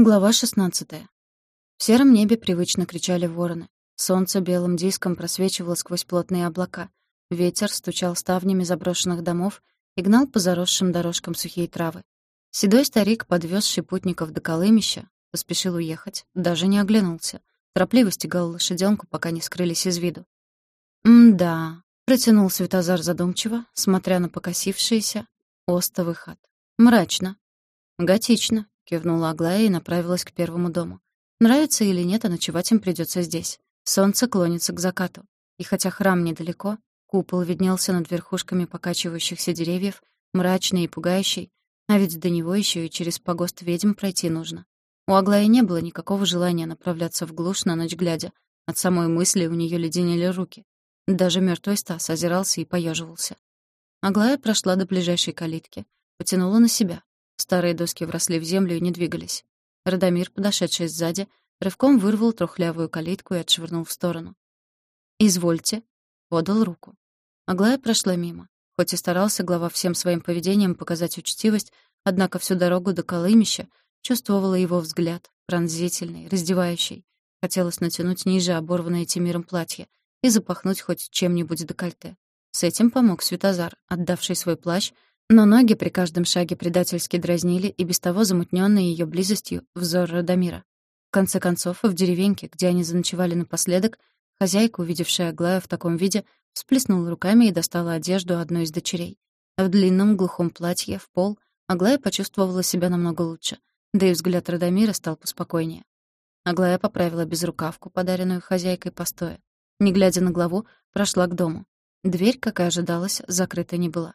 Глава 16. В сером небе привычно кричали вороны. Солнце белым диском просвечивало сквозь плотные облака. Ветер стучал ставнями заброшенных домов и гнал по заросшим дорожкам сухие травы. Седой старик, подвёзший путников до Колымища, поспешил уехать, даже не оглянулся. Торопливо стегал лошадёнку, пока не скрылись из виду. «М-да», — протянул Светозар задумчиво, смотря на покосившиеся остовы хат. «Мрачно». «Готично», кивнула Аглая и направилась к первому дому. Нравится или нет, а ночевать им придётся здесь. Солнце клонится к закату. И хотя храм недалеко, купол виднелся над верхушками покачивающихся деревьев, мрачный и пугающий, а ведь до него ещё и через погост ведьм пройти нужно. У Аглаи не было никакого желания направляться в глушь на ночь глядя. От самой мысли у неё леденели руки. Даже мёртвый Стас озирался и поёживался. Аглая прошла до ближайшей калитки, потянула на себя. Старые доски вросли в землю и не двигались. Радомир, подошедший сзади, рывком вырвал трухлявую калитку и отшвырнул в сторону. «Извольте», — подал руку. Аглая прошла мимо. Хоть и старался глава всем своим поведением показать учтивость, однако всю дорогу до Колымища чувствовала его взгляд, пронзительный, раздевающий. Хотелось натянуть ниже оборванное Тимиром платье и запахнуть хоть чем-нибудь декольте. С этим помог Светозар, отдавший свой плащ но ноги при каждом шаге предательски дразнили и без того замутнённый её близостью взор Радомира. В конце концов, в деревеньке, где они заночевали напоследок, хозяйка, увидевшая Аглаю в таком виде, всплеснула руками и достала одежду одной из дочерей. В длинном глухом платье, в пол, Аглая почувствовала себя намного лучше, да и взгляд Радомира стал поспокойнее. Аглая поправила безрукавку, подаренную хозяйкой постоя. Не глядя на главу, прошла к дому. Дверь, как и ожидалось, закрыта не была.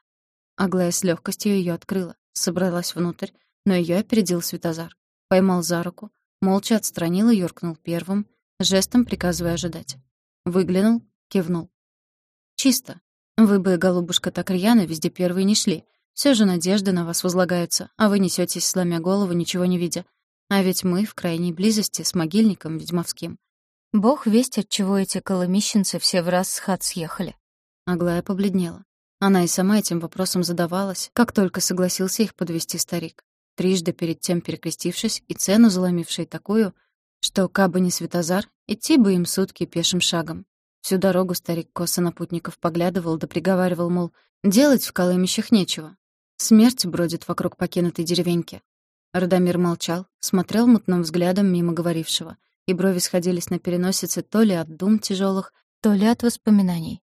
Аглая с легкостью ее открыла, собралась внутрь, но ее опередил Светозар. Поймал за руку, молча отстранил и юркнул первым, жестом приказывая ожидать. Выглянул, кивнул. «Чисто. Вы бы, голубушка, так рьяно везде первые не шли. Все же надежды на вас возлагаются, а вы несетесь, сломя голову, ничего не видя. А ведь мы в крайней близости с могильником ведьмовским. Бог весть, от чего эти коломищенцы все в раз с хат съехали». Аглая побледнела. Она и сама этим вопросом задавалась, как только согласился их подвести старик. Трижды перед тем перекрестившись и цену заломившей такую, что, кабы не Светозар, идти бы им сутки пешим шагом. Всю дорогу старик косо на путников поглядывал да приговаривал, мол, делать в Колымищах нечего. Смерть бродит вокруг покинутой деревеньки. Радомир молчал, смотрел мутным взглядом мимо говорившего, и брови сходились на переносице то ли от дум тяжелых, то ли от воспоминаний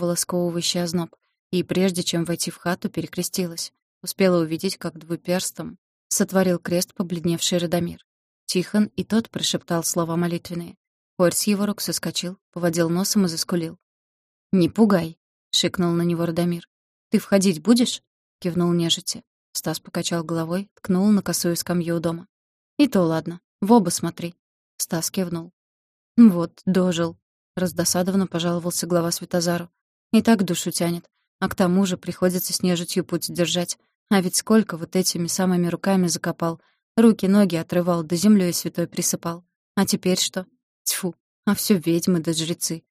волосковывающий озноб, и прежде чем войти в хату, перекрестилась. Успела увидеть, как двуперстом сотворил крест побледневший Радомир. Тихон и тот прошептал слова молитвенные. Хорь с его рук соскочил, поводил носом и заскулил. «Не пугай!» — шикнул на него Радомир. «Ты входить будешь?» — кивнул нежити. Стас покачал головой, ткнул на косую скамью у дома. «И то ладно. В оба смотри». Стас кивнул. «Вот, дожил», — раздосадованно пожаловался глава Светозару. И так душу тянет. А к тому же приходится с нежитью путь держать. А ведь сколько вот этими самыми руками закопал. Руки-ноги отрывал, да землёй святой присыпал. А теперь что? Тьфу, а всё ведьмы да жрецы.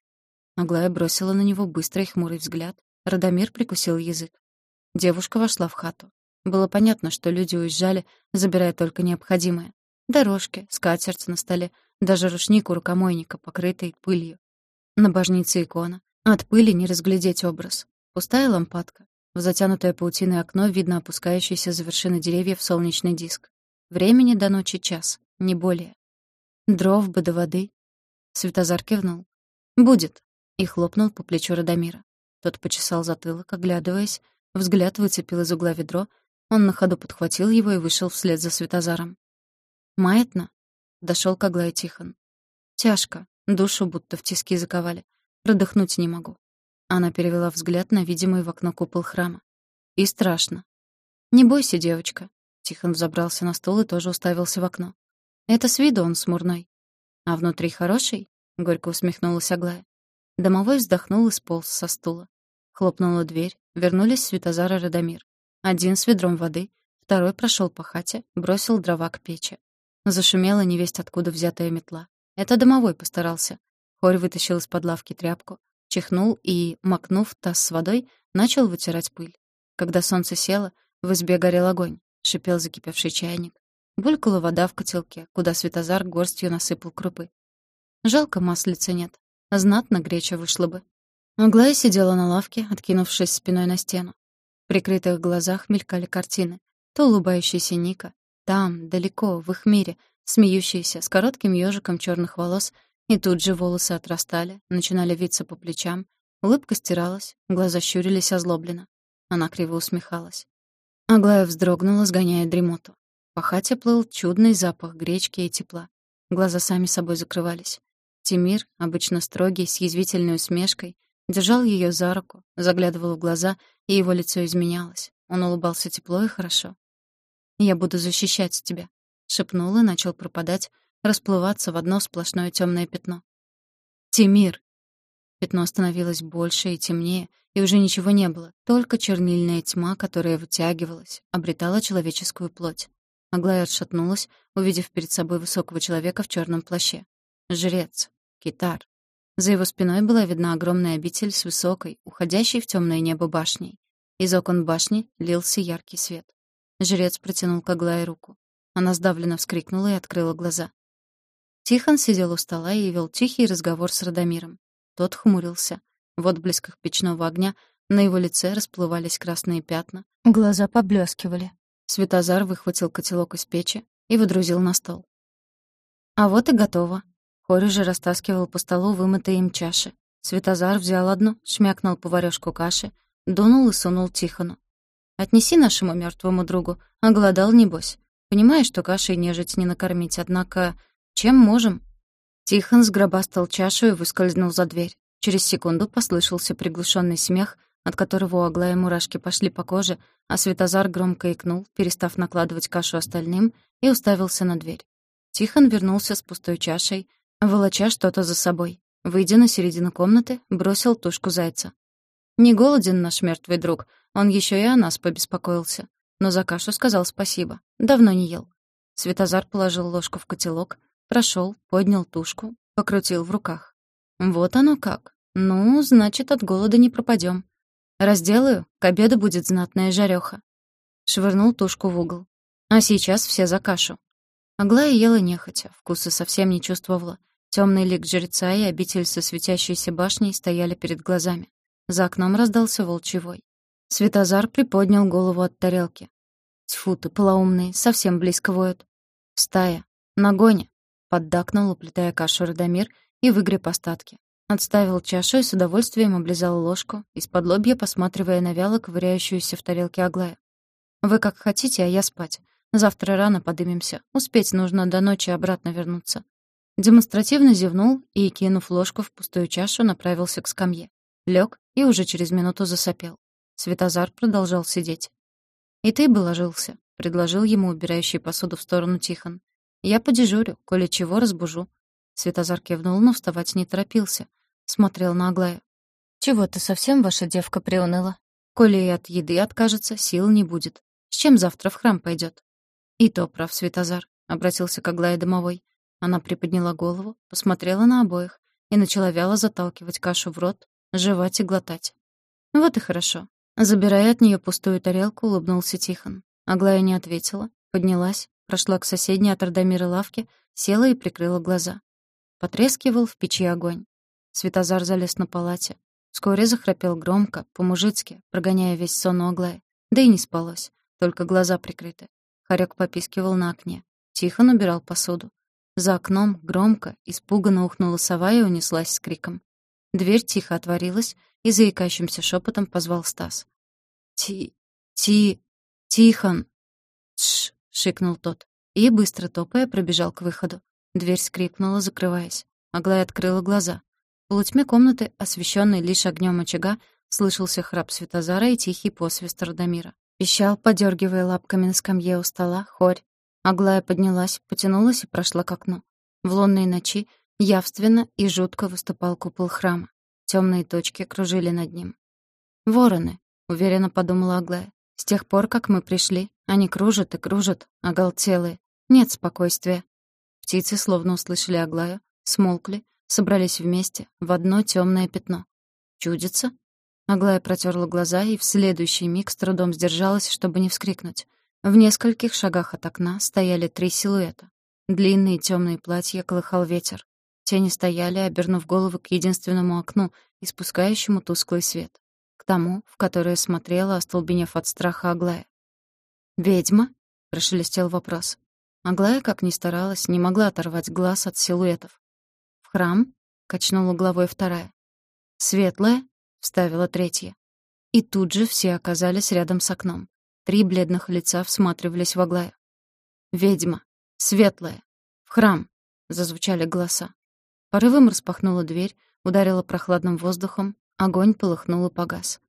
Аглая бросила на него быстрый хмурый взгляд. Радомир прикусил язык. Девушка вошла в хату. Было понятно, что люди уезжали, забирая только необходимое. Дорожки, скатерть на столе, даже рушник у рукомойника, покрытый пылью. На божнице икона, от пыли не разглядеть образ. Пустая лампадка. В затянутое паутиной окно видно опускающийся за вершины деревьев солнечный диск. Времени до ночи час, не более. Дров бы до воды. Светозар кивнул. «Будет», и хлопнул по плечу Радомира. Тот почесал затылок, оглядываясь, взгляд выцепил из угла ведро, он на ходу подхватил его и вышел вслед за Светозаром. «Маятно?» — дошел к Аглае Тихон. «Тяжко, душу будто в тиски заковали. Продохнуть не могу. Она перевела взгляд на видимый в окно купол храма. И страшно. «Не бойся, девочка». Тихон взобрался на стол и тоже уставился в окно. «Это с виду он смурной». «А внутри хороший?» — горько усмехнулась Аглая. Домовой вздохнул и сполз со стула. Хлопнула дверь, вернулись Светозар и Радомир. Один с ведром воды, второй прошел по хате, бросил дрова к печи. Зашумела невесть откуда взятая метла. Это домовой постарался. Хорь вытащил из-под лавки тряпку, чихнул и, макнув таз с водой, начал вытирать пыль. Когда солнце село, в избе горел огонь. шипел закипевший чайник. Булькала вода в котелке, куда Светозар горстью насыпал крупы. Жалко, маслица нет. Знатно греча вышла бы. Аглая сидела на лавке, откинувшись спиной на стену. В прикрытых глазах мелькали картины. То улыбающаяся Ника, там, далеко, в их мире, смеющаяся, с коротким ёжиком чёрных волос, и тут же волосы отрастали, начинали виться по плечам, улыбка стиралась, глаза щурились озлобленно. Она криво усмехалась. Аглая вздрогнула, сгоняя дремоту. По хате плыл чудный запах гречки и тепла. Глаза сами собой закрывались. Тимир, обычно строгий, с язвительной усмешкой, держал ее за руку, заглядывал в глаза, и его лицо изменялось. Он улыбался тепло и хорошо. «Я буду защищать тебя», — шепнул и начал пропадать, расплываться в одно сплошное темное пятно. «Тимир!» Пятно становилось больше и темнее, и уже ничего не было, только чернильная тьма, которая вытягивалась, обретала человеческую плоть. Аглая отшатнулась, увидев перед собой высокого человека в черном плаще. Жрец. Китар. За его спиной была видна огромная обитель с высокой, уходящей в темное небо башней. Из окон башни лился яркий свет. Жрец протянул к Аглае руку. Она сдавленно вскрикнула и открыла глаза. Тихон сидел у стола и вел тихий разговор с Радомиром. Тот хмурился. В отблесках печного огня на его лице расплывались красные пятна, глаза поблескивали. Светозар выхватил котелок из печи и выдрузил на стол. А вот и готово. Кори же растаскивал по столу вымытые им чаши. Светозар взял одну, шмякнул поварёшку каши, дунул и сунул Тихону. «Отнеси нашему мертвому другу, а голодал небось. Понимаешь, что кашей нежить не накормить, однако чем можем?» Тихон сгробастал чашу и выскользнул за дверь. Через секунду послышался приглушенный смех, от которого у Аглая мурашки пошли по коже, а Светозар громко икнул, перестав накладывать кашу остальным, и уставился на дверь. Тихон вернулся с пустой чашей, волоча что-то за собой. Выйдя на середину комнаты, бросил тушку зайца. «Не голоден наш мертвый друг, он еще и о нас побеспокоился. Но за кашу сказал спасибо. Давно не ел». Светозар положил ложку в котелок, прошел, поднял тушку, покрутил в руках. «Вот оно как. Ну, значит, от голода не пропадем. Разделаю, к обеду будет знатная жарёха». Швырнул тушку в угол. «А сейчас все за кашу». Аглая ела нехотя, вкуса совсем не чувствовала. Темный лик жреца и обитель со светящейся башней стояли перед глазами. За окном раздался волчий вой. Светозар приподнял голову от тарелки. Тьфу ты, полоумный, совсем близко воют. Стая. Нагоня. Поддакнул, уплетая кашу Радомир, и выгреб остатки. Отставил чашу и с удовольствием облизал ложку, из-под лобья посматривая на вяло ковыряющуюся в тарелке Аглая. «Вы как хотите, а я спать. Завтра рано подымемся. Успеть нужно до ночи обратно вернуться. Демонстративно зевнул и, кинув ложку в пустую чашу, направился к скамье. Лёг и уже через минуту засопел. Светозар продолжал сидеть. «И ты бы ложился», — предложил ему убирающий посуду в сторону Тихон. «Я подежурю, коли чего разбужу». Светозар кивнул, но вставать не торопился. Смотрел на Аглаю. «Чего ты совсем, ваша девка, приуныла? Коли и от еды откажется, сил не будет. С чем завтра в храм пойдет? «И то прав, Светозар», — обратился к Аглае домовой. Она приподняла голову, посмотрела на обоих и начала вяло заталкивать кашу в рот, жевать и глотать. «Вот и хорошо». Забирая от нее пустую тарелку, улыбнулся Тихон. Аглая не ответила, поднялась, прошла к соседней от Радомира лавке, села и прикрыла глаза. Потрескивал в печи огонь. Светозар залез на палате. Вскоре захрапел громко, по-мужицки, прогоняя весь сон у Аглая. Да и не спалось, только глаза прикрыты. Хорек попискивал на окне. Тихон убирал посуду. За окном громко, испуганно ухнула сова и унеслась с криком. Дверь тихо отворилась, и заикающимся шепотом позвал Стас. «Ти... Ти... Тихон!» Шикнул тот. И, быстро топая, пробежал к выходу. Дверь скрипнула, закрываясь. Аглая открыла глаза. В полутьме комнаты, освещенной лишь огнем очага, слышался храп Светозара и тихий посвист Радомира. Пищал, подергивая лапками на скамье у стола, хорь. Аглая поднялась, потянулась и прошла к окну. В лунной ночи явственно и жутко выступал купол храма. Темные точки кружили над ним. «Вороны», — уверенно подумала Аглая. «С тех пор, как мы пришли, они кружат и кружат, оголтелые. Нет спокойствия». Птицы словно услышали Аглаю, смолкли, собрались вместе, в одно темное пятно. «Чудится?» Аглая протерла глаза и в следующий миг с трудом сдержалась, чтобы не вскрикнуть. В нескольких шагах от окна стояли три силуэта. Длинные темные платья колыхал ветер. Тени стояли, обернув головы к единственному окну, испускающему тусклый свет. К тому, в которое смотрела, остолбенев от страха Аглая. «Ведьма?» — прошелестел вопрос. Аглая, как ни старалась, не могла оторвать глаз от силуэтов. «В храм?» — качнула головой вторая. «Светлая?» — вставила третья. И тут же все оказались рядом с окном. Три бледных лица всматривались в Аглаю. «Ведьма! Светлая! В храм!» — зазвучали голоса. Порывом распахнула дверь, ударила прохладным воздухом, огонь полыхнул и погас.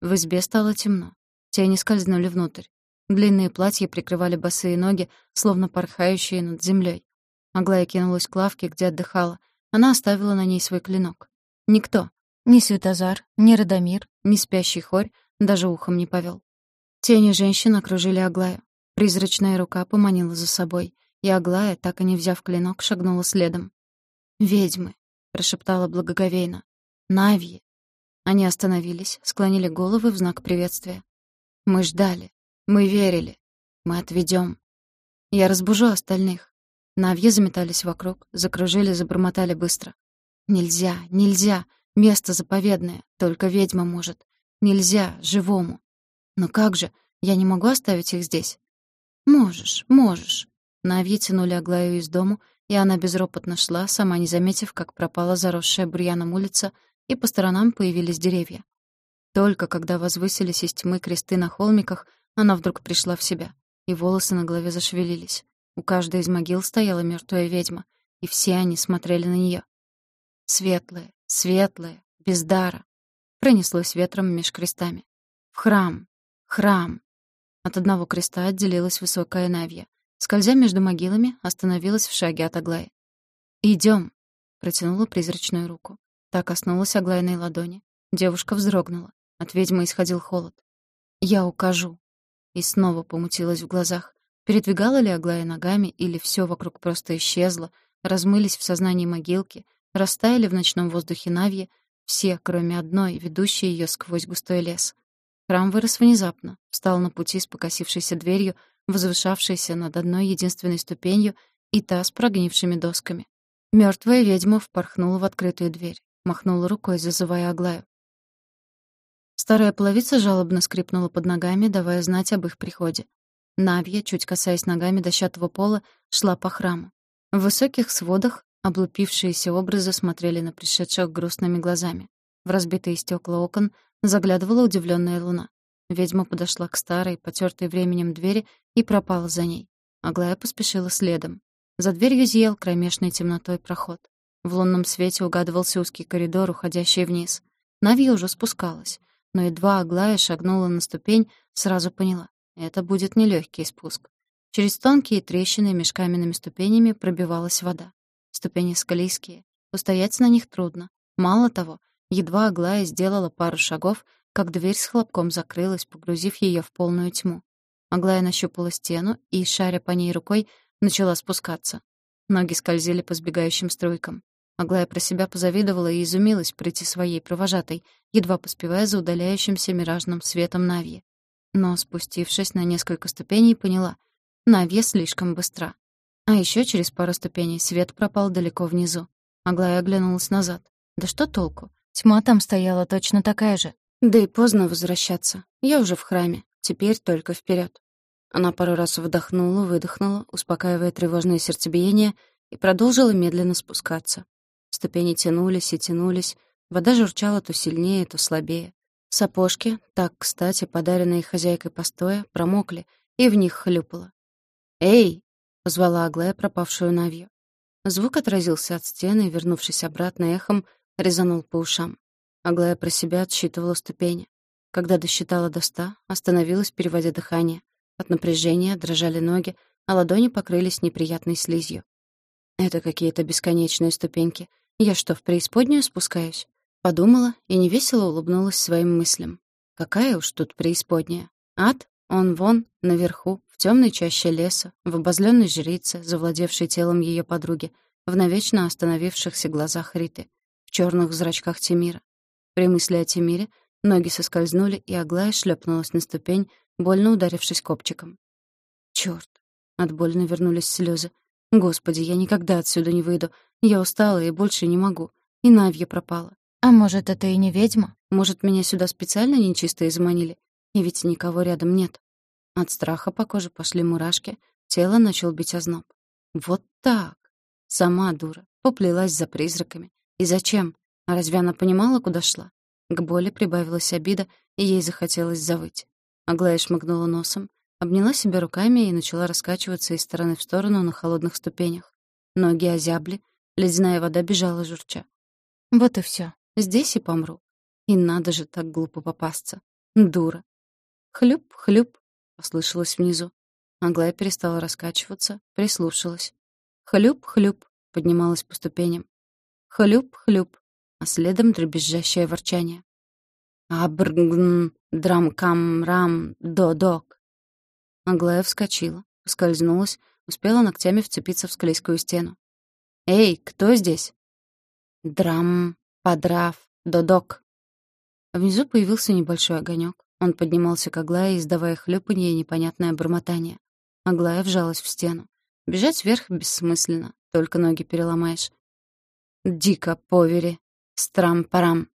В избе стало темно. Тени скользнули внутрь. Длинные платья прикрывали босые ноги, словно порхающие над землей. Аглая кинулась к лавке, где отдыхала. Она оставила на ней свой клинок. Никто, ни Светозар, ни Радомир, ни спящий хорь даже ухом не повел. Тени женщин окружили Аглаю. Призрачная рука поманила за собой, и Аглая, так и не взяв клинок, шагнула следом. «Ведьмы», — прошептала благоговейно. «Навьи». Они остановились, склонили головы в знак приветствия. «Мы ждали. Мы верили. Мы отведем. Я разбужу остальных». Навьи заметались вокруг, закружили, забормотали быстро. «Нельзя, нельзя. Место заповедное. Только ведьма может. Нельзя, живому. Но как же? Я не могу оставить их здесь. Можешь, можешь. Навьи тянули Аглаю из дому, и она безропотно шла, сама не заметив, как пропала заросшая бурьяном улица, и по сторонам появились деревья. Только когда возвысились из тьмы кресты на холмиках, она вдруг пришла в себя, и волосы на голове зашевелились. У каждой из могил стояла мертвая ведьма, и все они смотрели на нее. Светлая, светлая, без дара. Пронеслось ветром меж крестами. В храм, Храм. От одного креста отделилась высокая Навья. Скользя между могилами, остановилась в шаге от Аглаи. «Идём», — протянула призрачную руку. Так коснулась Аглайной ладони. Девушка вздрогнула. От ведьмы исходил холод. «Я укажу». И снова помутилась в глазах. Передвигала ли Аглая ногами, или всё вокруг просто исчезло, размылись в сознании могилки, растаяли в ночном воздухе Навьи, все, кроме одной, ведущей её сквозь густой лес. Храм вырос внезапно, встал на пути с покосившейся дверью, возвышавшейся над одной единственной ступенью, и та с прогнившими досками. Мертвая ведьма впорхнула в открытую дверь, махнула рукой, зазывая Аглаю. Старая половица жалобно скрипнула под ногами, давая знать об их приходе. Навья, чуть касаясь ногами дощатого пола, шла по храму. В высоких сводах облупившиеся образы смотрели на пришедших грустными глазами. В разбитые стекла окон Заглядывала удивленная луна. Ведьма подошла к старой, потертой временем двери и пропала за ней. Аглая поспешила следом. За дверью зиял кромешной темнотой проход. В лунном свете угадывался узкий коридор, уходящий вниз. Нави уже спускалась, но едва Аглая шагнула на ступень, сразу поняла — это будет нелегкий спуск. Через тонкие трещины меж каменными ступенями пробивалась вода. Ступени склизкие, устоять на них трудно. Мало того, Едва Аглая сделала пару шагов, как дверь с хлопком закрылась, погрузив ее в полную тьму. Аглая нащупала стену и, шаря по ней рукой, начала спускаться. Ноги скользили по сбегающим струйкам. Аглая про себя позавидовала и изумилась прийти своей провожатой, едва поспевая за удаляющимся миражным светом Навьи. Но, спустившись на несколько ступеней, поняла — Навья слишком быстра. А еще через пару ступеней свет пропал далеко внизу. Аглая оглянулась назад. Да что толку? Тьма там стояла точно такая же. Да и поздно возвращаться. Я уже в храме. Теперь только вперед. Она пару раз вдохнула, выдохнула, успокаивая тревожное сердцебиение, и продолжила медленно спускаться. Ступени тянулись и тянулись, вода журчала то сильнее, то слабее. Сапожки, так, кстати, подаренные хозяйкой постоя, промокли, и в них хлюпало. «Эй!» — позвала Аглая пропавшую Навью. Звук отразился от стены, вернувшись обратно эхом, резанул по ушам. Аглая про себя отсчитывала ступени. Когда досчитала до ста, остановилась, переводя дыхание. От напряжения дрожали ноги, а ладони покрылись неприятной слизью. Это какие-то бесконечные ступеньки. Я что, в преисподнюю спускаюсь? Подумала и невесело улыбнулась своим мыслям. Какая уж тут преисподняя. Ад? Он вон, наверху, в темной чаще леса, в обозленной жрице, завладевшей телом ее подруги, в навечно остановившихся глазах Риты в черных зрачках Тимира. При мысли о Тимире ноги соскользнули, и Аглая шлепнулась на ступень, больно ударившись копчиком. Чёрт. От больно вернулись слезы. Господи, я никогда отсюда не выйду. Я устала и больше не могу. И Навья пропала. А может, это и не ведьма? Может, меня сюда специально нечистые заманили? И ведь никого рядом нет. От страха по коже пошли мурашки, тело начал бить озноб. Вот так. Сама дура. Поплелась за призраками. И зачем? А разве она понимала, куда шла? К боли прибавилась обида, и ей захотелось завыть. Аглая шмыгнула носом, обняла себя руками и начала раскачиваться из стороны в сторону на холодных ступенях. Ноги озябли, ледяная вода бежала журча. Вот и все. Здесь и помру. И надо же так глупо попасться. Дура. Хлюп-хлюп, послышалось внизу. Аглая перестала раскачиваться, прислушалась. Хлюп-хлюп поднималась по ступеням. Хлюп-хлюп, а следом дребезжащее ворчание. Абргн, драм-кам-рам, до-док. Аглая вскочила, скользнулась, успела ногтями вцепиться в склейскую стену. «Эй, кто здесь?» «Драм, подрав, додок». Внизу появился небольшой огонек. Он поднимался к Аглае, издавая хлюпанье и непонятное бормотание. Аглая вжалась в стену. Бежать вверх бессмысленно, только ноги переломаешь. «Дико, повери! Страм-парам!»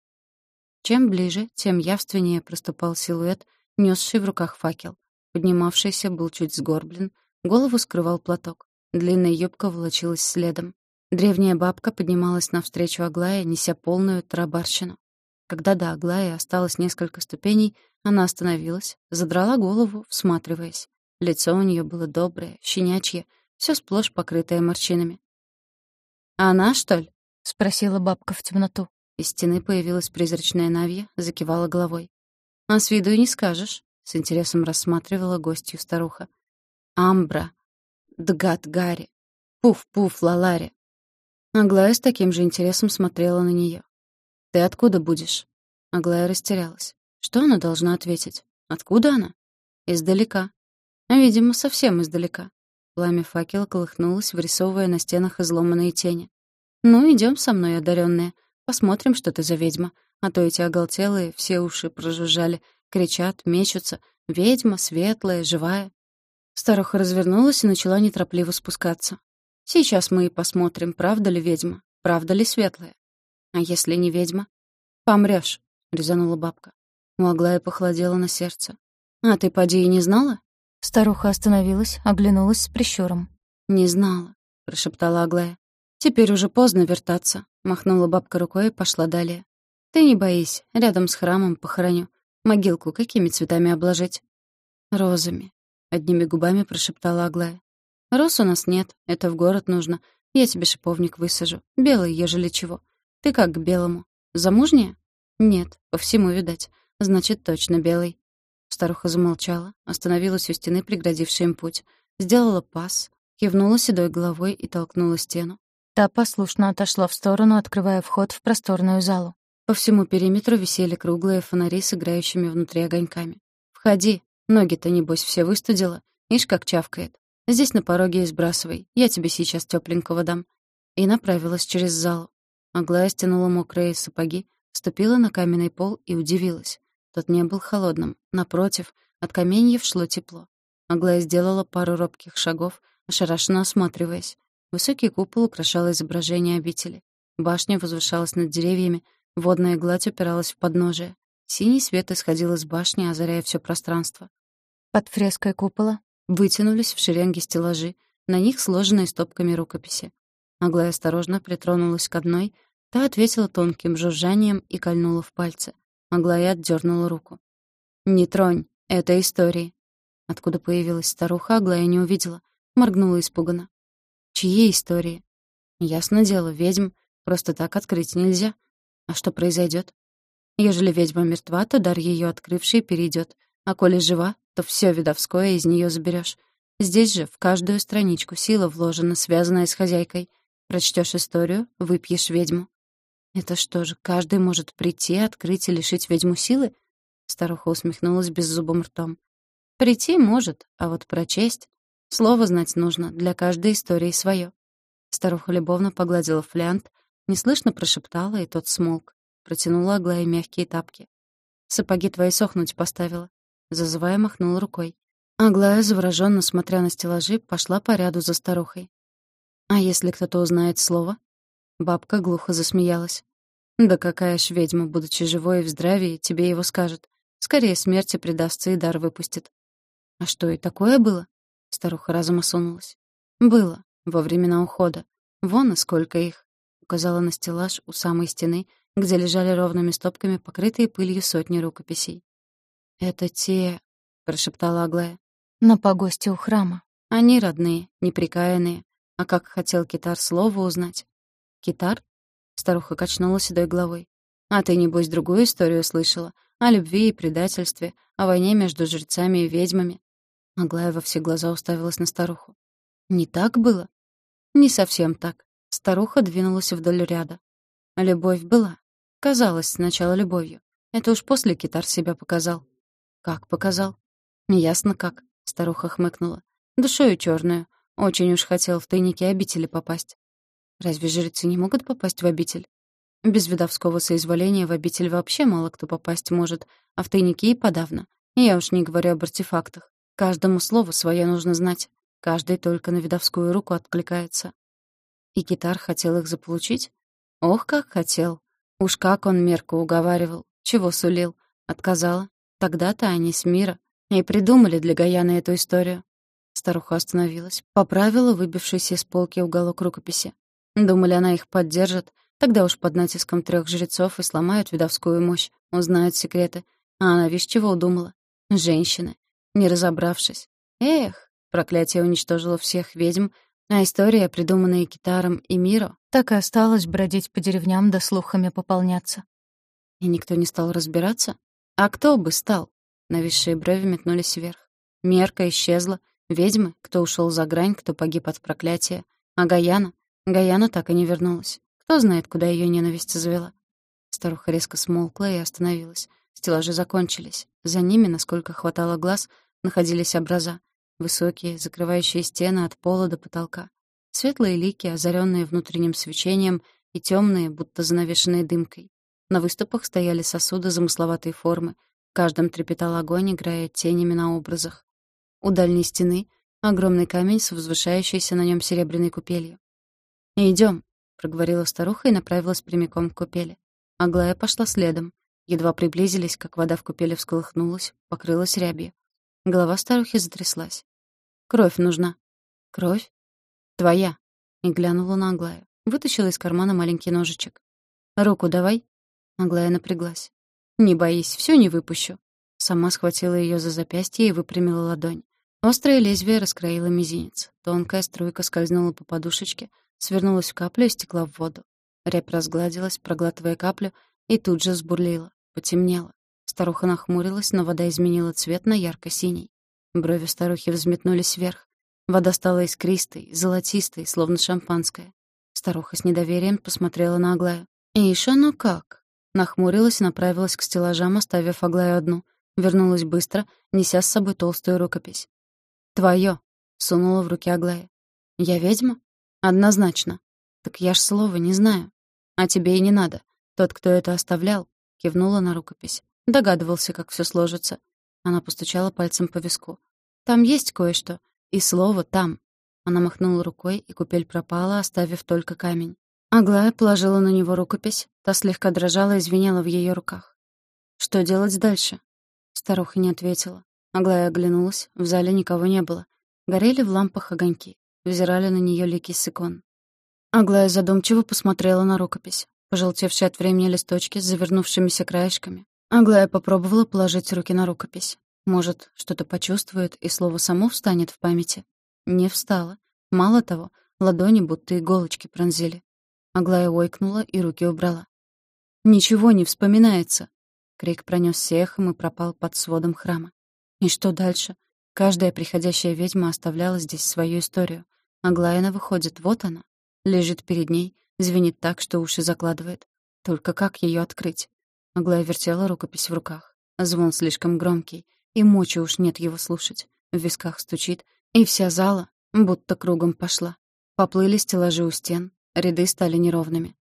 Чем ближе, тем явственнее проступал силуэт, несший в руках факел. Поднимавшийся был чуть сгорблен, голову скрывал платок. Длинная юбка волочилась следом. Древняя бабка поднималась навстречу Аглае, неся полную тарабарщину. Когда до Аглаи осталось несколько ступеней, она остановилась, задрала голову, всматриваясь. Лицо у нее было доброе, щенячье, все сплошь покрытое морщинами. «Она, что ли?» — спросила бабка в темноту. Из стены появилась призрачная Навья, закивала головой. «А с виду и не скажешь», — с интересом рассматривала гостью старуха. «Амбра, Дгат Гарри, Пуф-пуф Лалари». Аглая с таким же интересом смотрела на нее. «Ты откуда будешь?» Аглая растерялась. Что она должна ответить? Откуда она? Издалека. Видимо, совсем издалека. Пламя факела колыхнулось, вырисовывая на стенах изломанные тени. «Ну, идем со мной, одаренные. Посмотрим, что ты за ведьма. А то эти оголтелые все уши прожужжали, кричат, мечутся. Ведьма, светлая, живая. Старуха развернулась и начала неторопливо спускаться. Сейчас мы и посмотрим, правда ли ведьма, правда ли светлая. А если не ведьма? Помрёшь, резанула бабка. У Аглая похолодело на сердце. А ты поди и не знала? Старуха остановилась, оглянулась с прищуром. «Не знала», — прошептала Аглая. «Теперь уже поздно вертаться», — махнула бабка рукой и пошла далее. «Ты не боись, рядом с храмом похороню. Могилку какими цветами обложить?» «Розами», — одними губами прошептала Аглая. «Роз у нас нет, это в город нужно. Я тебе шиповник высажу. Белый, ежели чего. Ты как к белому? Замужняя?» «Нет, по всему видать. Значит, точно белый». Старуха замолчала, остановилась у стены, преградившей им путь. Сделала пас, кивнула седой головой и толкнула стену. Та послушно отошла в сторону, открывая вход в просторную залу. По всему периметру висели круглые фонари с играющими внутри огоньками. «Входи, ноги-то, небось, все выстудила. Ишь, как чавкает. Здесь на пороге и сбрасывай, я тебе сейчас тёпленького дам». И направилась через залу. Аглая стянула мокрые сапоги, ступила на каменный пол и удивилась. Тот не был холодным. Напротив, от каменьев шло тепло. Аглая сделала пару робких шагов, ошарашенно осматриваясь. Высокий купол украшал изображение обители. Башня возвышалась над деревьями, водная гладь упиралась в подножие. Синий свет исходил из башни, озаряя все пространство. Под фреской купола вытянулись в шеренге стеллажи, на них сложенные стопками рукописи. Аглая осторожно притронулась к одной, та ответила тонким жужжанием и кольнула в пальцы. Аглая отдернула руку. «Не тронь, это истории». Откуда появилась старуха, Аглая не увидела. Моргнула испуганно. «Чьи истории?» «Ясно дело, ведьм. Просто так открыть нельзя. А что произойдет? Ежели ведьма мертва, то дар ее открывший перейдет, а коли жива, то все видовское из нее заберешь. Здесь же в каждую страничку сила вложена, связанная с хозяйкой. Прочтешь историю — выпьешь ведьму. «Это что же, каждый может прийти, открыть и лишить ведьму силы?» Старуха усмехнулась беззубым ртом. «Прийти может, а вот прочесть... Слово знать нужно, для каждой истории свое. Старуха любовно погладила флянт, неслышно прошептала, и тот смолк. Протянула Аглае мягкие тапки. «Сапоги твои сохнуть поставила». Зазывая махнула рукой. Аглая, заворожённо смотря на стеллажи, пошла по ряду за старухой. «А если кто-то узнает слово?» Бабка глухо засмеялась. «Да какая ж ведьма, будучи живой и в здравии, тебе его скажет. Скорее смерти предастся и дар выпустит». «А что, и такое было?» Старуха разом осунулась. «Было, во времена ухода. Вон и сколько их», — указала на стеллаж у самой стены, где лежали ровными стопками покрытые пылью сотни рукописей. «Это те...» — прошептала Аглая. «На погосте у храма. Они родные, неприкаянные. А как хотел Китар слово узнать?» «Китар?» — старуха качнула седой головой. «А ты, небось, другую историю слышала? О любви и предательстве, о войне между жрецами и ведьмами?» Аглая во все глаза уставилась на старуху. «Не так было?» «Не совсем так». Старуха двинулась вдоль ряда. Любовь была. Казалось сначала любовью. Это уж после китар себя показал. «Как показал?» «Ясно как», — старуха хмыкнула. «Душою черную. Очень уж хотел в тайнике обители попасть». «Разве жрецы не могут попасть в обитель?» Без видовского соизволения в обитель вообще мало кто попасть может, а в тайники и подавно. Я уж не говорю об артефактах. Каждому слову свое нужно знать. Каждый только на видовскую руку откликается. И Китар хотел их заполучить? Ох, как хотел. Уж как он мерку уговаривал. Чего сулил? Отказала. Тогда-то они с мира. И придумали для Гаяны эту историю. Старуха остановилась, поправила выбившийся из полки уголок рукописи. Думали, она их поддержит, тогда уж под натиском трех жрецов и сломают видовскую мощь, узнают секреты. А она, видишь, чего удумала? Женщины. Не разобравшись. Эх, проклятие уничтожило всех ведьм, а история, придуманная Китаром и Миро, так и осталась бродить по деревням да слухами пополняться. И никто не стал разбираться? А кто бы стал? Нависшие брови метнулись вверх. Мерка исчезла. Ведьмы, кто ушел за грань, кто погиб от проклятия. А Гаяна? Гаяна так и не вернулась. Кто знает, куда ее ненависть завела. Старуха резко смолкла и остановилась. Стеллажи закончились. За ними, насколько хватало глаз, находились образа. Высокие, закрывающие стены от пола до потолка. Светлые лики, озаренные внутренним свечением, и темные, будто занавешенные дымкой. На выступах стояли сосуды замысловатой формы, в каждом трепетал огонь, играя тенями на образах. У дальней стены — огромный камень с возвышающейся на нем серебряной купелью. Идем, проговорила старуха и направилась прямиком к купели. Аглая пошла следом. Едва приблизились, как вода в купели всколыхнулась, покрылась рябью. Голова старухи затряслась. «Кровь нужна». «Кровь?» «Твоя». И глянула на Аглаю. Вытащила из кармана маленький ножичек. «Руку давай». Аглая напряглась. «Не боись, всё не выпущу». Сама схватила её за запястье и выпрямила ладонь. Острое лезвие раскроило мизинец. Тонкая струйка скользнула по подушечке, свернулась в каплю и стекла в воду. Рябь разгладилась, проглатывая каплю, и тут же взбурлила, потемнело. Старуха нахмурилась, но вода изменила цвет на ярко-синий. Брови старухи взметнулись вверх. Вода стала искристой, золотистой, словно шампанское. Старуха с недоверием посмотрела на Аглаю. «Ишь, ну как?» Нахмурилась и направилась к стеллажам, оставив Аглаю одну. Вернулась быстро, неся с собой толстую рукопись. «Твоё», — сунула в руки Аглая. «Я ведьма?» «Однозначно». «Так я ж слова не знаю». «А тебе и не надо. Тот, кто это оставлял», — кивнула на рукопись. Догадывался, как все сложится. Она постучала пальцем по виску. «Там есть кое-что. И слово «там». Она махнула рукой, и купель пропала, оставив только камень. Аглая положила на него рукопись. Та слегка дрожала и звенела в ее руках. «Что делать дальше?» Старуха не ответила. Аглая оглянулась. В зале никого не было. Горели в лампах огоньки. Взирали на нее лики с икон. Аглая задумчиво посмотрела на рукопись. Пожелтевшие от времени листочки с завернувшимися краешками. Аглая попробовала положить руки на рукопись. Может, что-то почувствует, и слово само встанет в памяти. Не встало. Мало того, ладони будто иголочки пронзили. Аглая ойкнула и руки убрала. «Ничего не вспоминается!» Крик пронёсся эхом и пропал под сводом храма. И что дальше? Каждая приходящая ведьма оставляла здесь свою историю. Аглаяна выходит, вот она. Лежит перед ней, звенит так, что уши закладывает. Только как её открыть? Аглая вертела рукопись в руках. Звон слишком громкий, и мочи уж нет его слушать. В висках стучит, и вся зала будто кругом пошла. Поплыли стеллажи у стен, ряды стали неровными.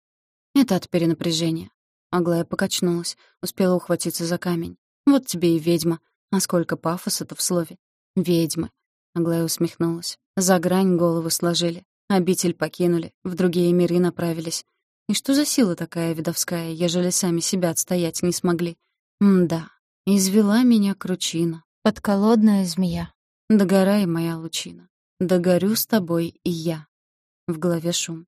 Это от перенапряжения. Аглая покачнулась, успела ухватиться за камень. Вот тебе и ведьма, а сколько пафоса-то в слове. Ведьмы. Аглая усмехнулась. За грань головы сложили. Обитель покинули, в другие миры направились. И что за сила такая видовская, ежели сами себя отстоять не смогли? М-да, извела меня кручина, подколодная змея. Догорай, моя лучина, догорю с тобой и я. В голове шум.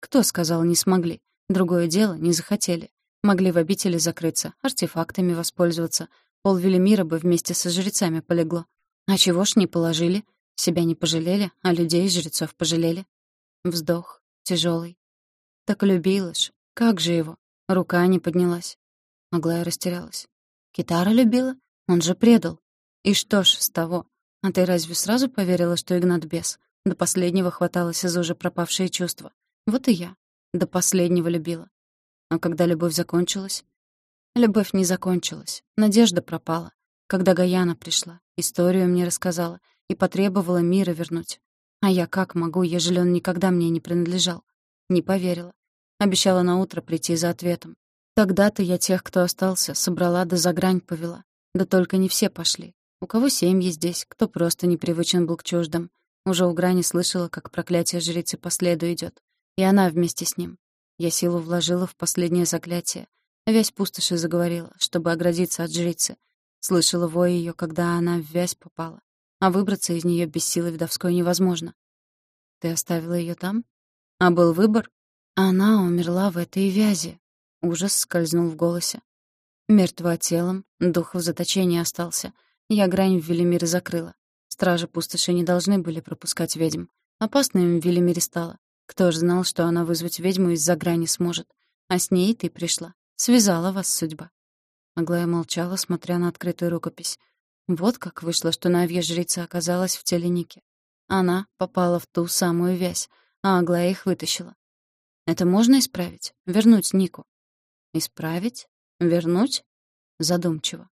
Кто сказал, не смогли? Другое дело, не захотели. Могли в обители закрыться, артефактами воспользоваться. Пол Велимира бы вместе со жрецами полегло. А чего ж не положили? Себя не пожалели, а людей жрецов пожалели. Вздох, тяжелый. Так любила ж. Как же его? Рука не поднялась. Аглая растерялась. Китара любила? Он же предал. И что ж с того? А ты разве сразу поверила, что Игнат бес? До последнего хваталась за уже пропавшие чувства. Вот и я. До последнего любила. А когда любовь закончилась? Любовь не закончилась. Надежда пропала. Когда Гаяна пришла, историю мне рассказала и потребовала мира вернуть. А я как могу, ежели он никогда мне не принадлежал? Не поверила. Обещала на утро прийти за ответом. Тогда-то я тех, кто остался, собрала да за грань повела. Да только не все пошли. У кого семьи здесь, кто просто непривычен был к чуждым. Уже у грани слышала, как проклятие жрицы по следу идёт. И она вместе с ним. Я силу вложила в последнее заклятие. Вязь пустоши заговорила, чтобы оградиться от жрицы. Слышала вой её, когда она в вязь попала а выбраться из нее без силы вдовской невозможно. Ты оставила ее там? А был выбор? Она умерла в этой вязи. Ужас скользнул в голосе. Мертва телом, дух в заточении остался. Я грань в Велимире закрыла. Стражи пустоши не должны были пропускать ведьм. Опасно им в Велимире стало. Кто ж знал, что она вызвать ведьму из-за грани сможет. А с ней ты пришла. Связала вас судьба. Аглая молчала, смотря на открытую рукопись. Вот как вышло, что Навья жрица оказалась в теле Ники. Она попала в ту самую вязь, а Аглая их вытащила. Это можно исправить? Вернуть Нику? Исправить? Вернуть? Задумчиво.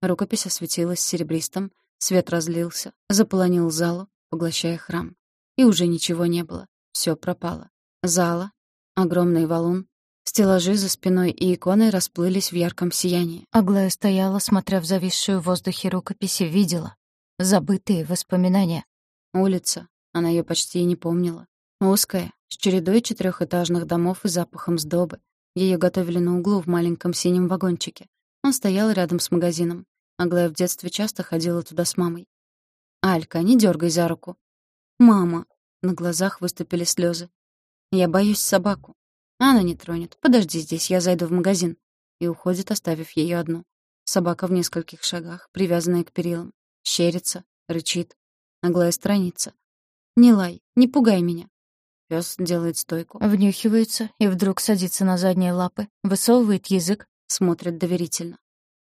Рукопись осветилась серебристым, свет разлился, заполонил залу, поглощая храм. И уже ничего не было. Все пропало. Зала, огромный валун, Стеллажи за спиной и иконы расплылись в ярком сиянии. Аглая стояла, смотря в зависшую в воздухе рукописи, видела. Забытые воспоминания. Улица. Она ее почти и не помнила. Узкая, с чередой четырехэтажных домов и запахом сдобы. Ее готовили на углу в маленьком синем вагончике. Он стоял рядом с магазином. Аглая в детстве часто ходила туда с мамой. «Алька, не дергай за руку». «Мама!» На глазах выступили слезы. «Я боюсь собаку. Она не тронет. Подожди здесь, я зайду в магазин. И уходит, оставив ее одну. Собака в нескольких шагах, привязанная к перилам. Щерится, рычит. Наглая страница. «Не лай, не пугай меня». Пёс делает стойку, внюхивается и вдруг садится на задние лапы, высовывает язык, смотрит доверительно.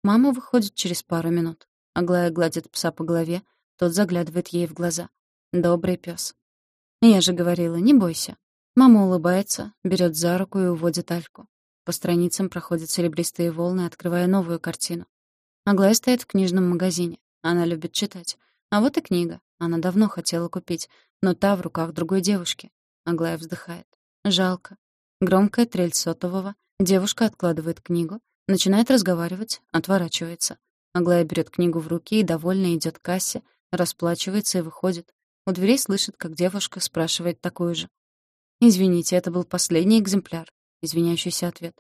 Мама выходит через пару минут. Аглая гладит пса по голове, тот заглядывает ей в глаза. Добрый пес. «Я же говорила, не бойся. Мама улыбается, берет за руку и уводит Альку. По страницам проходят серебристые волны, открывая новую картину. Аглая стоит в книжном магазине. Она любит читать. А вот и книга. Она давно хотела купить, но та в руках другой девушки. Аглая вздыхает. Жалко. Громкая трель сотового. Девушка откладывает книгу, начинает разговаривать, отворачивается. Аглая берет книгу в руки и довольно идет к кассе, расплачивается и выходит. У дверей слышит, как девушка спрашивает такую же. «Извините, это был последний экземпляр», — извиняющийся ответ.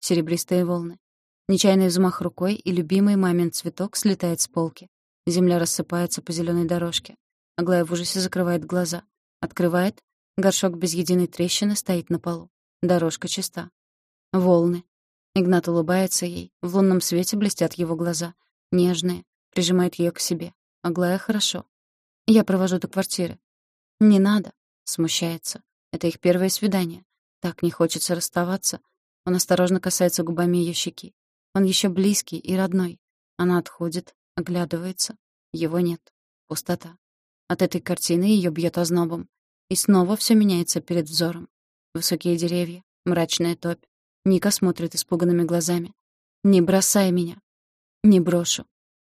Серебристые волны. Нечаянный взмах рукой, и любимый мамин цветок слетает с полки. Земля рассыпается по зеленой дорожке. Аглая в ужасе закрывает глаза. Открывает. Горшок без единой трещины стоит на полу. Дорожка чиста. Волны. Игнат улыбается ей. В лунном свете блестят его глаза. Нежные. Прижимает ее к себе. Аглая хорошо. Я провожу до квартиры. «Не надо», — смущается. Это их первое свидание. Так не хочется расставаться. Он осторожно касается губами ее щеки. Он еще близкий и родной. Она отходит, оглядывается. Его нет. Пустота. От этой картины ее бьет ознобом. И снова все меняется перед взором. Высокие деревья, мрачная топь. Ника смотрит испуганными глазами. «Не бросай меня!» «Не брошу!»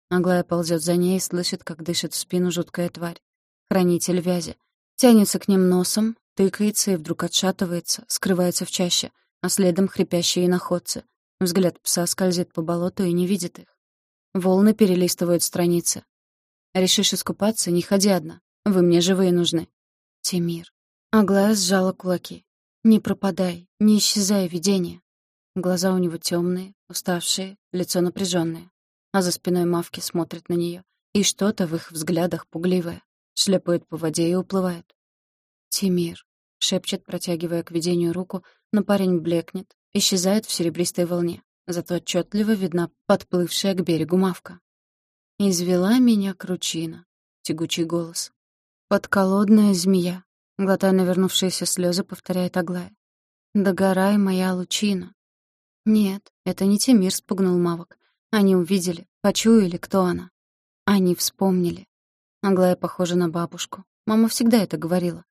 Аглая ползет за ней и слышит, как дышит в спину жуткая тварь. Хранитель вязи. Тянется к ним носом, Тыкается и вдруг отшатывается, скрывается в чаще, а следом хрипящие иноходцы. Взгляд пса скользит по болоту и не видит их. Волны перелистывают страницы. Решишь искупаться, не ходи одна. Вы мне живые нужны. Тимир. Аглая сжала кулаки. Не пропадай, не исчезай, видение. Глаза у него темные, уставшие, лицо напряженное. А за спиной Мавки смотрит на нее, и что-то в их взглядах пугливое. Шлепают по воде и уплывают. «Тимир», — шепчет, протягивая к видению руку, но парень блекнет, исчезает в серебристой волне. Зато отчетливо видна подплывшая к берегу Мавка. «Извела меня кручина», — тягучий голос. «Подколодная змея», — глотая навернувшиеся слезы, повторяет Аглая. «Догорай, моя лучина». Нет, это не Тимир спугнул мавок. Они увидели, почуяли, кто она. Они вспомнили. Аглая похожа на бабушку. Мама всегда это говорила.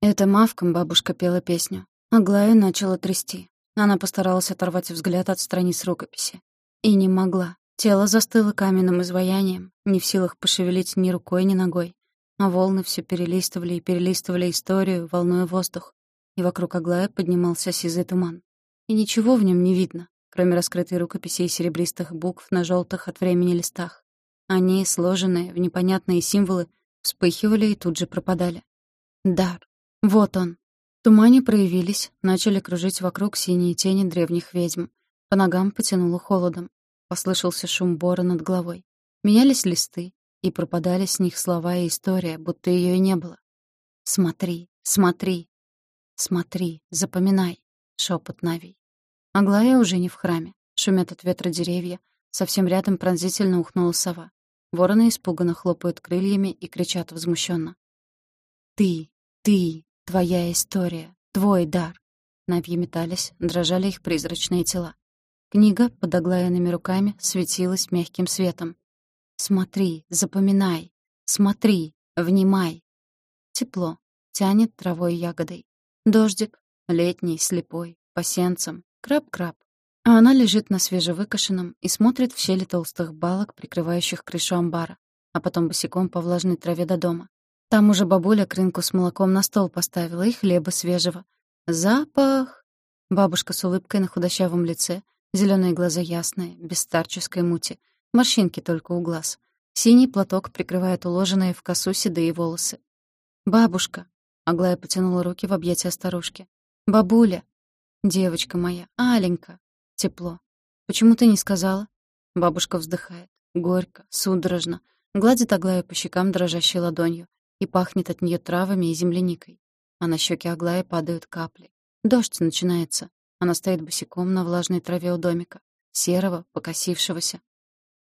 Это мавкам бабушка пела песню. Аглая начала трясти. Она постаралась оторвать взгляд от страниц рукописи. И не могла. Тело застыло каменным изваянием, не в силах пошевелить ни рукой, ни ногой. А волны все перелистывали и перелистывали историю, волнуя воздух. И вокруг Аглая поднимался сизый туман. И ничего в нем не видно, кроме раскрытой рукописи и серебристых букв на желтых от времени листах. Они, сложенные в непонятные символы, вспыхивали и тут же пропадали. Дар. Вот он. В тумане проявились, начали кружить вокруг синие тени древних ведьм. По ногам потянуло холодом. Послышался шум бора над головой. Менялись листы, и пропадали с них слова и история, будто ее и не было. «Смотри, смотри, смотри, запоминай», — шепот Навий. Аглая уже не в храме. Шумят от ветра деревья. Совсем рядом пронзительно ухнула сова. Вороны испуганно хлопают крыльями и кричат возмущенно. «Ты, ты, твоя история, твой дар!» Навьи метались, дрожали их призрачные тела. Книга под оглаянными руками светилась мягким светом. «Смотри, запоминай, смотри, внимай». Тепло, тянет травой и ягодой. Дождик, летний, слепой, по сенцам, краб-краб. А она лежит на свежевыкошенном и смотрит в щели толстых балок, прикрывающих крышу амбара, а потом босиком по влажной траве до дома. Там уже бабуля крынку с молоком на стол поставила и хлеба свежего. Запах! Бабушка с улыбкой на худощавом лице Зеленые глаза ясные, без старческой мути. Морщинки только у глаз. Синий платок прикрывает уложенные в косу седые волосы. «Бабушка!» — Аглая потянула руки в объятия старушки. «Бабуля!» «Девочка моя, Аленька!» Тепло. «Почему ты не сказала?» Бабушка вздыхает. Горько, судорожно. Гладит Аглая по щекам дрожащей ладонью. И пахнет от нее травами и земляникой. А на щеки Аглая падают капли. Дождь начинается. Она стоит босиком на влажной траве у домика, серого, покосившегося.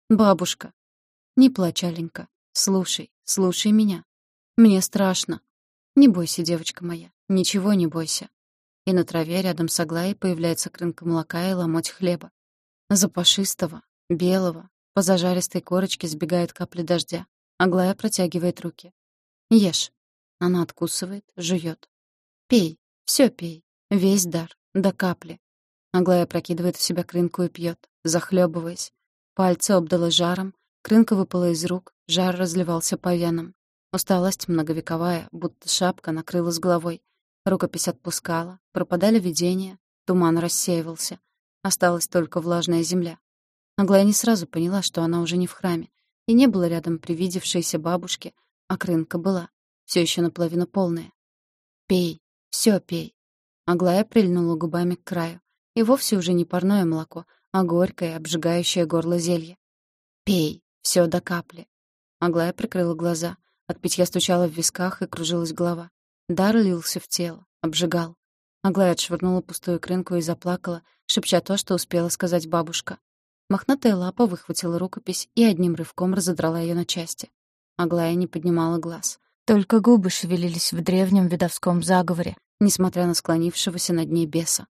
«Бабушка!» «Не плачь, Аленька. Слушай, слушай меня. Мне страшно. Не бойся, девочка моя, ничего не бойся». И на траве рядом с Аглаей появляется крынка молока и ломоть хлеба. Запашистого, белого, по зажаристой корочке сбегают капли дождя. Аглая протягивает руки. «Ешь». Она откусывает, жует. «Пей, все пей, весь дар, до капли. Аглая прокидывает в себя крынку и пьет, захлебываясь. Пальцы обдало жаром, крынка выпала из рук, жар разливался по венам. Усталость многовековая, будто шапка накрыла с головой. Рукопись отпускала, пропадали видения, туман рассеивался. Осталась только влажная земля. Аглая не сразу поняла, что она уже не в храме, и не было рядом привидевшейся бабушки, а крынка была, все еще наполовину полная. «Пей, все пей». Аглая прильнула губами к краю. И вовсе уже не парное молоко, а горькое, обжигающее горло зелье. «Пей, все до капли». Аглая прикрыла глаза. От питья стучала в висках и кружилась голова. Дар лился в тело, обжигал. Аглая отшвырнула пустую крынку и заплакала, шепча то, что успела сказать бабушка. Мохнатая лапа выхватила рукопись и одним рывком разодрала ее на части. Аглая не поднимала глаз. Только губы шевелились в древнем видовском заговоре, несмотря на склонившегося над ней беса.